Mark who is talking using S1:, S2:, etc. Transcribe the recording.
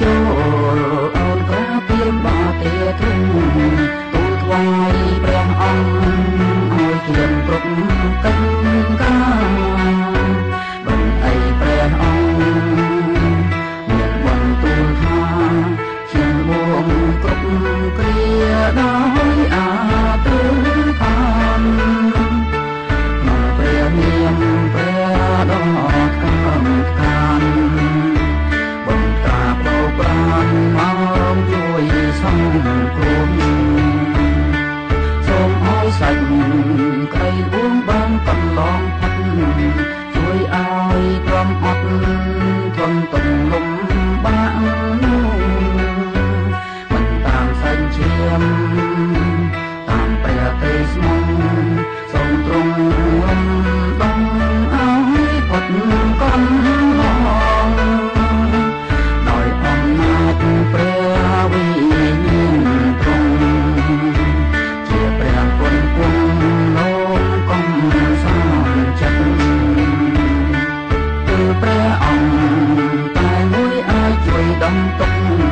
S1: ចូល គុំសូមឲ្យសាច់ក្រៃអួងបានកន្លងផុតជួយឲ្យក្រុមអត់ធំទុំ dam